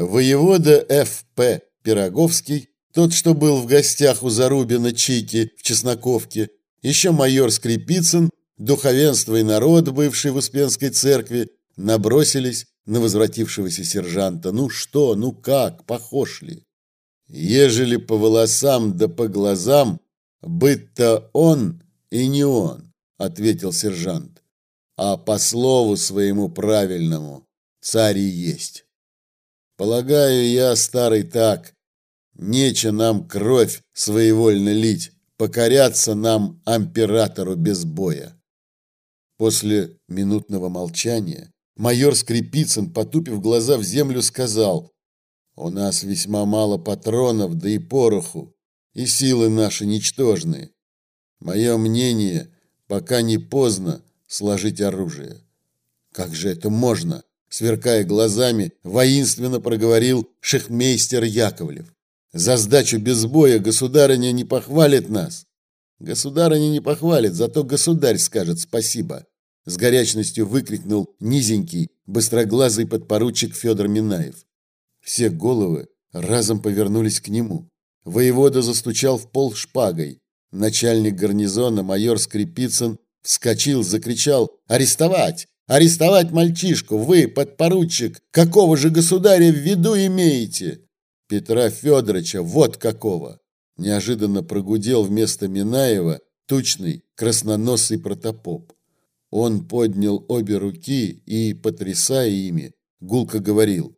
Воевода Ф.П. Пироговский, тот, что был в гостях у Зарубина Чики в Чесноковке, еще майор Скрипицын, духовенство и народ, бывший в Успенской церкви, набросились на возвратившегося сержанта. Ну что, ну как, похож ли? Ежели по волосам да по глазам, быть-то он и не он, ответил сержант. А по слову своему правильному царь и есть. Полагаю я, старый так, нече нам кровь своевольно лить, покоряться нам императору без боя. После минутного молчания майор Скрипицын, потупив глаза в землю, сказал: "У нас весьма мало патронов, да и пороху, и силы наши ничтожны. Мое мнение, пока не поздно сложить оружие". Как же это можно? Сверкая глазами, воинственно проговорил шехмейстер Яковлев. За сдачу без боя государыня не похвалит нас. Государыня не похвалит, зато государь скажет спасибо. С горячностью выкрикнул низенький, быстроглазый подпоручик Федор Минаев. Все головы разом повернулись к нему. Воевода застучал в пол шпагой. Начальник гарнизона майор Скрипицын вскочил, закричал: "Арестовать! Арестовать мальчишку! Вы, подпоручик, какого же государя в виду имеете?" Петра Федоровича, вот какого. Неожиданно прогудел вместо Минаева тучный красноносый протопоп. Он поднял обе руки и, потрясая ими, гулко говорил: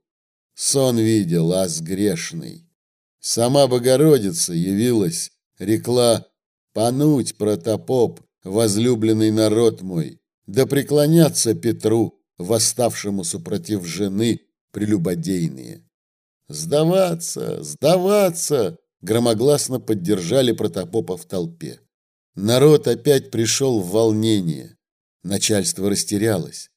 "Сон видел, ас грешный. Сама Богородица явилась, рекла: "Пануть, протопоп, возлюбленный народ мой, да преклонятся Петру, восставшему супротив жены прелюбодейные". Сдаваться, сдаваться, громогласно поддержали протопопа в толпе. Народ опять пришел в волнение. Начальство растерялось.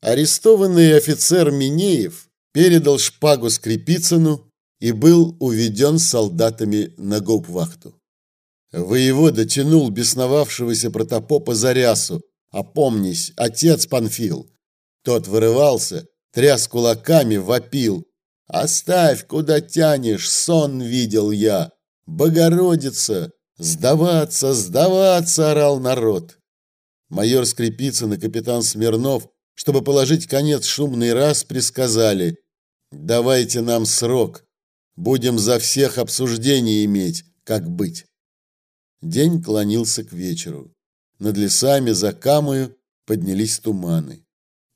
Арестованный офицер Минеев передал шпагу Скрипицыну и был уведен солдатами на гауптвахту. Воевода тянул бесновавшегося протопопа за рясу. «Опомнись, отец Панфил!» Тот вырывался, тряс кулаками, вопил. «Оставь, куда тянешь, сон видел я! Богородица! Сдаваться, сдаваться!» – орал народ. Майор Скрипицын и капитан Смирнов, чтобы положить конец шумной раз, присказали «Давайте нам срок, будем за всех обсуждение иметь, как быть». День клонился к вечеру. Над лесами за Камою поднялись туманы.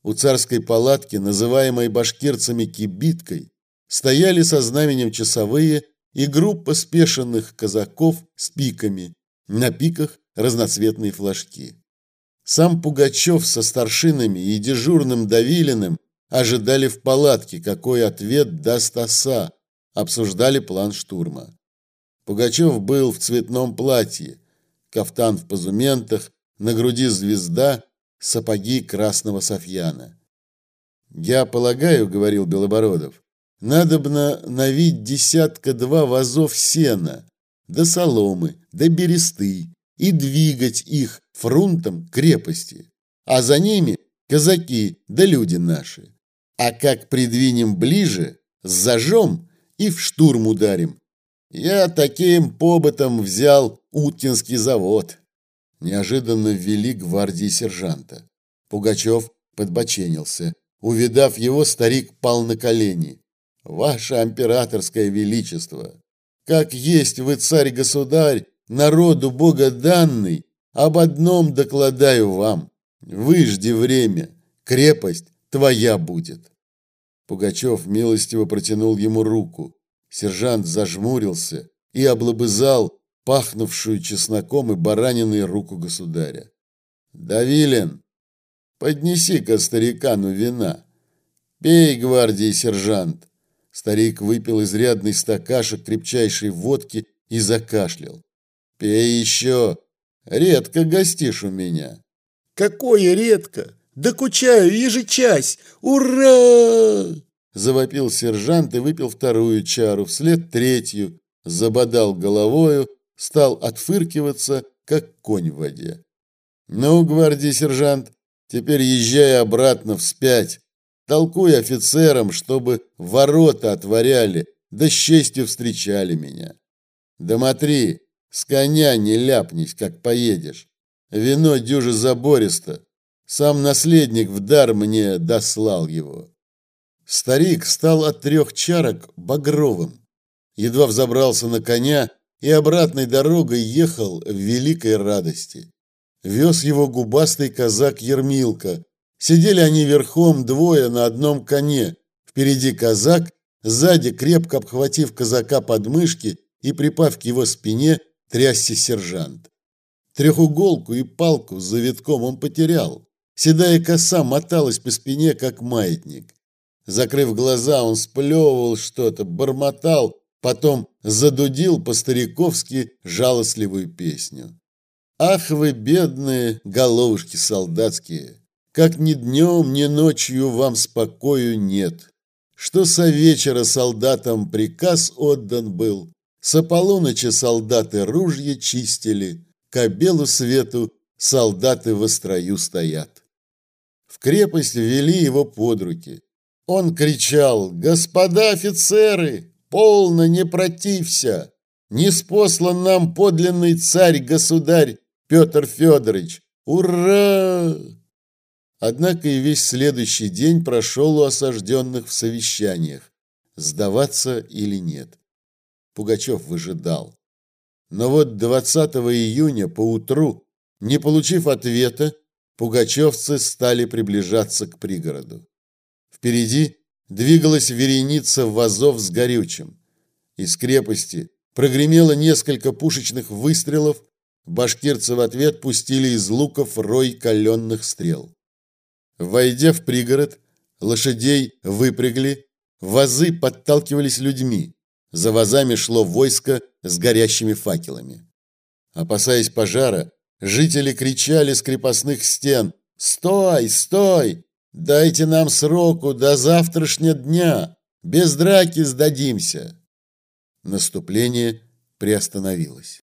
У царской палатки, называемой башкирцами кибиткой, стояли со знаменем часовые и группа спешенных казаков с пиками, на пиках разноцветные флажки. Сам Пугачев со старшинами и дежурным Давилиным ожидали в палатке, какой ответ даст оса, обсуждали план штурма. Пугачев был в цветном платье, кафтан в позументах, на груди звезда, сапоги красного софьяна. «Я полагаю, — говорил Белобородов, — надобно навить десятка-два вазов сена, да соломы, да бересты, и двигать их фрунтом крепости, а за ними казаки да люди наши. А как придвинем ближе, зажжем и в штурм ударим. Я таким побытом взял Уткинский завод. Неожиданно ввели гвардии сержанта. Пугачев подбоченился. Увидав его, старик пал на колени. «Ваше императорское величество! Как есть вы царь-государь, народу Бога данный, об одном докладаю вам. Выжди время, крепость твоя будет. Пугачев милостиво протянул ему руку. Сержант зажмурился и облобызал пахнувшую чесноком и бараниной руку государя. Давилин, поднеси-ка старикану вина. Пей, гвардии сержант. Старик выпил изрядный стакашек крепчайшей водки и закашлял. Пей еще, редко гостишь у меня. Какое редко? Докучаю ежечас. Ура! Завопил сержант и выпил вторую чару, вслед третью, забодал головою, стал отфыркиваться, как конь в воде. Ну, гвардии сержант, теперь езжай обратно вспять. толкуя офицерам, чтобы ворота отворяли, да с честью встречали меня. Да смотри, с коня не ляпнись, как поедешь. Вино дюже забористо. Сам наследник в дар мне дослал его. Старик стал от трех чарок багровым. Едва взобрался на коня и обратной дорогой ехал в великой радости. Вез его губастый казак Ермилка. Сидели они верхом двое на одном коне. Впереди казак, сзади, крепко обхватив казака под мышки и припав к его спине, трясся сержант. Трехуголку и палку с завитком он потерял. Седая коса моталась по спине, как маятник. Закрыв глаза, он сплевывал что-то, бормотал, потом задудил по-стариковски жалостливую песню. «Ах вы, бедные головушки солдатские! Как ни днем, ни ночью вам спокою нет! Что со вечера солдатам приказ отдан был, со полуночи солдаты ружья чистили, к белу свету солдаты во строю стоят». В крепость ввели его под руки. Он кричал «Господа офицеры, полно не протився! Не спослан нам подлинный царь-государь Петр Федорович! Ура!» Однако и весь следующий день прошел у осажденных в совещаниях, сдаваться или нет. Пугачев выжидал. Но вот 20 июня поутру, не получив ответа, пугачевцы стали приближаться к пригороду. Впереди двигалась вереница вазов с горючим. Из крепости прогремело несколько пушечных выстрелов, башкирцы в ответ пустили из луков рой каленных стрел. Войдя в пригород, лошадей выпрягли, вазы подталкивались людьми. За вазами шло войско с горящими факелами. Опасаясь пожара, жители кричали с крепостных стен «Стой! Стой! Дайте нам сроку до завтрашнего дня. Без драки сдадимся. Наступление приостановилось.